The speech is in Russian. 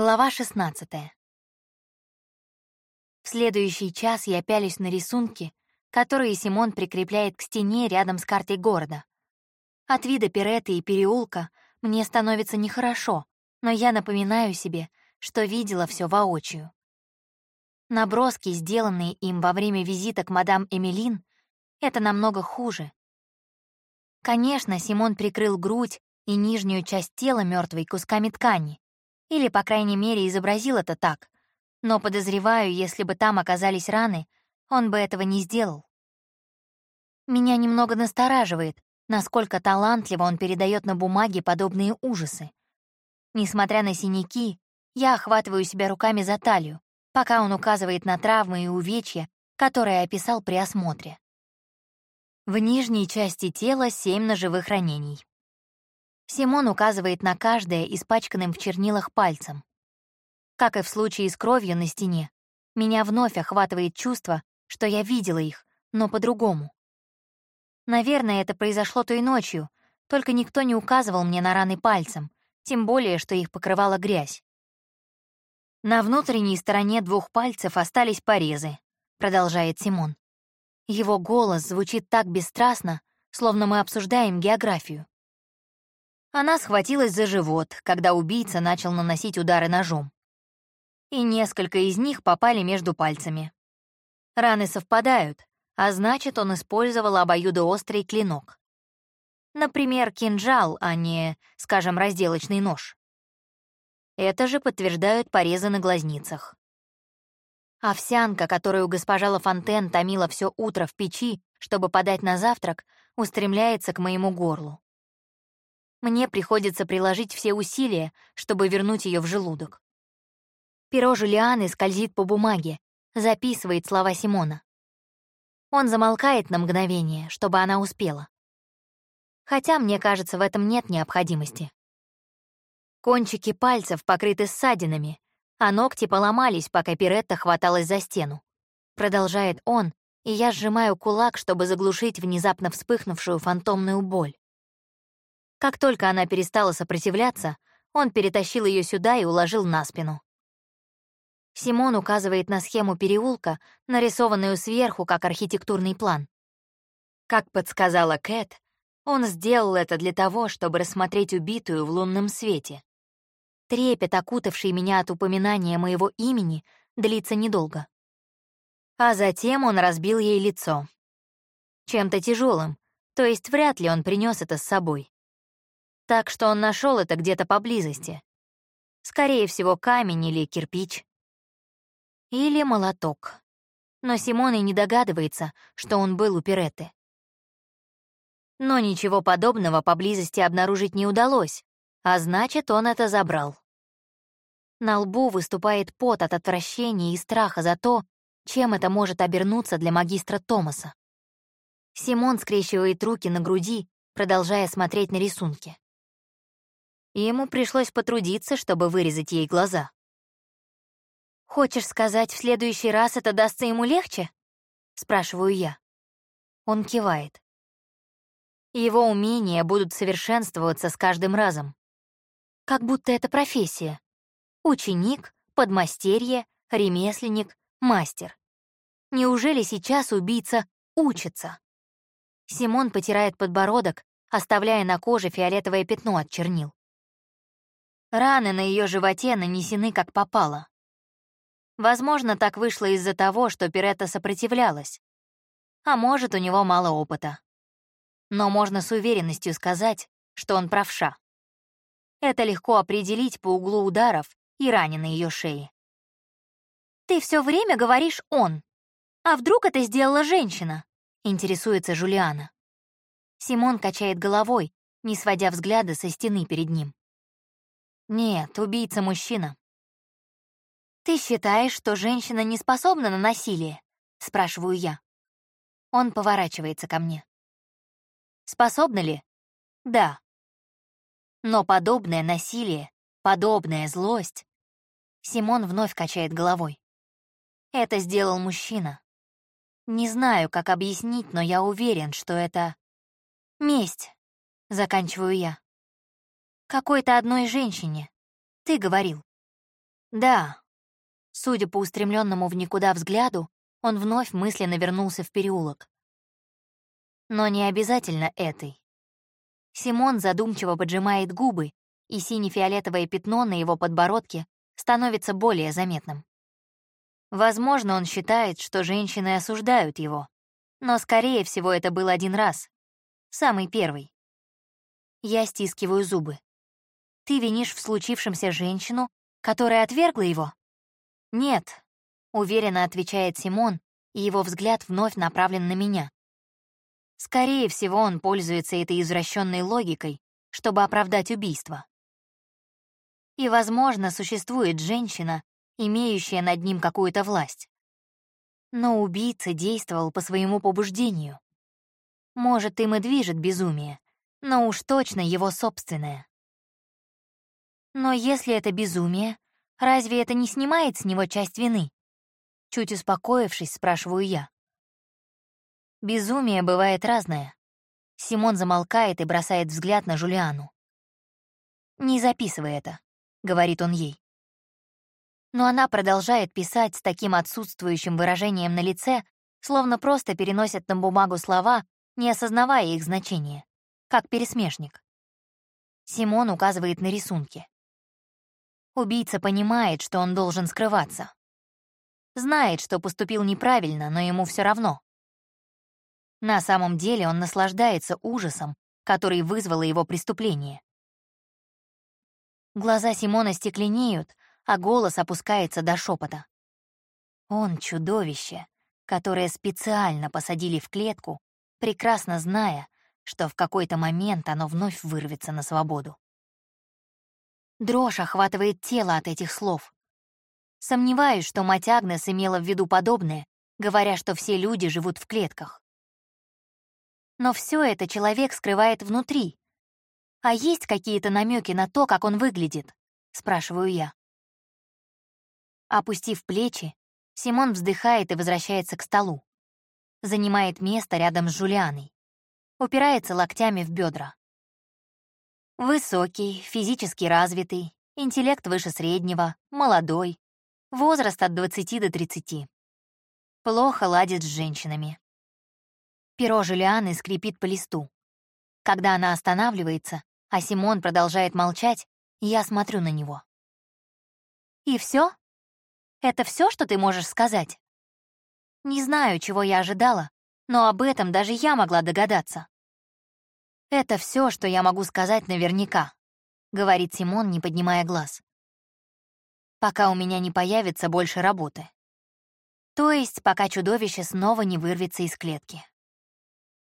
Глава 16. В следующий час я пялюсь на рисунки, которые Симон прикрепляет к стене рядом с картой города. От вида пиреты и переулка мне становится нехорошо, но я напоминаю себе, что видела все воочию. Наброски, сделанные им во время визита к мадам Эмилин, это намного хуже. Конечно, Симон прикрыл грудь и нижнюю часть тела мертвой кусками ткани, или, по крайней мере, изобразил это так. Но подозреваю, если бы там оказались раны, он бы этого не сделал. Меня немного настораживает, насколько талантливо он передает на бумаге подобные ужасы. Несмотря на синяки, я охватываю себя руками за талию, пока он указывает на травмы и увечья, которые описал при осмотре. В нижней части тела семь ножевых ранений. Симон указывает на каждое испачканным в чернилах пальцем. Как и в случае с кровью на стене, меня вновь охватывает чувство, что я видела их, но по-другому. Наверное, это произошло той ночью, только никто не указывал мне на раны пальцем, тем более, что их покрывала грязь. На внутренней стороне двух пальцев остались порезы, продолжает Симон. Его голос звучит так бесстрастно, словно мы обсуждаем географию. Она схватилась за живот, когда убийца начал наносить удары ножом. И несколько из них попали между пальцами. Раны совпадают, а значит, он использовал обоюдоострый клинок. Например, кинжал, а не, скажем, разделочный нож. Это же подтверждают порезы на глазницах. Овсянка, которую госпожа Лафонтен томила все утро в печи, чтобы подать на завтрак, устремляется к моему горлу. Мне приходится приложить все усилия, чтобы вернуть ее в желудок. Перо Жулианы скользит по бумаге, записывает слова Симона. Он замолкает на мгновение, чтобы она успела. Хотя, мне кажется, в этом нет необходимости. Кончики пальцев покрыты ссадинами, а ногти поломались, пока Пиретта хваталась за стену. Продолжает он, и я сжимаю кулак, чтобы заглушить внезапно вспыхнувшую фантомную боль. Как только она перестала сопротивляться, он перетащил ее сюда и уложил на спину. Симон указывает на схему переулка, нарисованную сверху как архитектурный план. Как подсказала Кэт, он сделал это для того, чтобы рассмотреть убитую в лунном свете. Трепет, окутавший меня от упоминания моего имени, длится недолго. А затем он разбил ей лицо. Чем-то тяжелым, то есть вряд ли он принес это с собой. Так что он нашел это где-то поблизости. Скорее всего, камень или кирпич. Или молоток. Но Симон и не догадывается, что он был у Пиретты. Но ничего подобного поблизости обнаружить не удалось, а значит, он это забрал. На лбу выступает пот от отвращения и страха за то, чем это может обернуться для магистра Томаса. Симон скрещивает руки на груди, продолжая смотреть на рисунки и ему пришлось потрудиться, чтобы вырезать ей глаза. «Хочешь сказать, в следующий раз это дастся ему легче?» — спрашиваю я. Он кивает. Его умения будут совершенствоваться с каждым разом. Как будто это профессия. Ученик, подмастерье, ремесленник, мастер. Неужели сейчас убийца учится? Симон потирает подбородок, оставляя на коже фиолетовое пятно от чернил. Раны на ее животе нанесены как попало. Возможно, так вышло из-за того, что Пиретта сопротивлялась. А может, у него мало опыта. Но можно с уверенностью сказать, что он правша. Это легко определить по углу ударов и ране на ее шее. «Ты все время говоришь «он». А вдруг это сделала женщина?» — интересуется Жулиана. Симон качает головой, не сводя взгляда со стены перед ним. Нет, убийца мужчина. Ты считаешь, что женщина не способна на насилие? Спрашиваю я. Он поворачивается ко мне. Способна ли? Да. Но подобное насилие, подобная злость... Симон вновь качает головой. Это сделал мужчина. Не знаю, как объяснить, но я уверен, что это... Месть, заканчиваю я. Какой-то одной женщине. Ты говорил. Да. Судя по устремленному в никуда взгляду, он вновь мысленно вернулся в переулок. Но не обязательно этой. Симон задумчиво поджимает губы, и сине-фиолетовое пятно на его подбородке становится более заметным. Возможно, он считает, что женщины осуждают его, но, скорее всего, это был один раз. Самый первый. Я стискиваю зубы. Ты винишь в случившемся женщину, которая отвергла его? Нет, уверенно отвечает Симон, и его взгляд вновь направлен на меня. Скорее всего, он пользуется этой извращенной логикой, чтобы оправдать убийство. И, возможно, существует женщина, имеющая над ним какую-то власть. Но убийца действовал по своему побуждению. Может, им и движет безумие, но уж точно его собственное. Но если это безумие, разве это не снимает с него часть вины? Чуть успокоившись, спрашиваю я. Безумие бывает разное. Симон замолкает и бросает взгляд на Жулиану. «Не записывай это», — говорит он ей. Но она продолжает писать с таким отсутствующим выражением на лице, словно просто переносит на бумагу слова, не осознавая их значения, как пересмешник. Симон указывает на рисунки. Убийца понимает, что он должен скрываться. Знает, что поступил неправильно, но ему все равно. На самом деле он наслаждается ужасом, который вызвало его преступление. Глаза Симона стекленеют, а голос опускается до шепота. Он чудовище, которое специально посадили в клетку, прекрасно зная, что в какой-то момент оно вновь вырвется на свободу. Дрожь охватывает тело от этих слов. Сомневаюсь, что мать Агнес имела в виду подобное, говоря, что все люди живут в клетках. Но все это человек скрывает внутри. А есть какие-то намеки на то, как он выглядит? Спрашиваю я. Опустив плечи, Симон вздыхает и возвращается к столу. Занимает место рядом с Жулианой. Упирается локтями в бедра. Высокий, физически развитый, интеллект выше среднего, молодой, возраст от 20 до 30. Плохо ладит с женщинами. Перо Жулианы скрипит по листу. Когда она останавливается, а Симон продолжает молчать, я смотрю на него. «И все? Это все, что ты можешь сказать? Не знаю, чего я ожидала, но об этом даже я могла догадаться. Это все, что я могу сказать наверняка, говорит Симон, не поднимая глаз. Пока у меня не появится больше работы. То есть, пока чудовище снова не вырвется из клетки.